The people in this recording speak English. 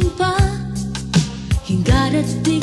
berjumpa hingga detik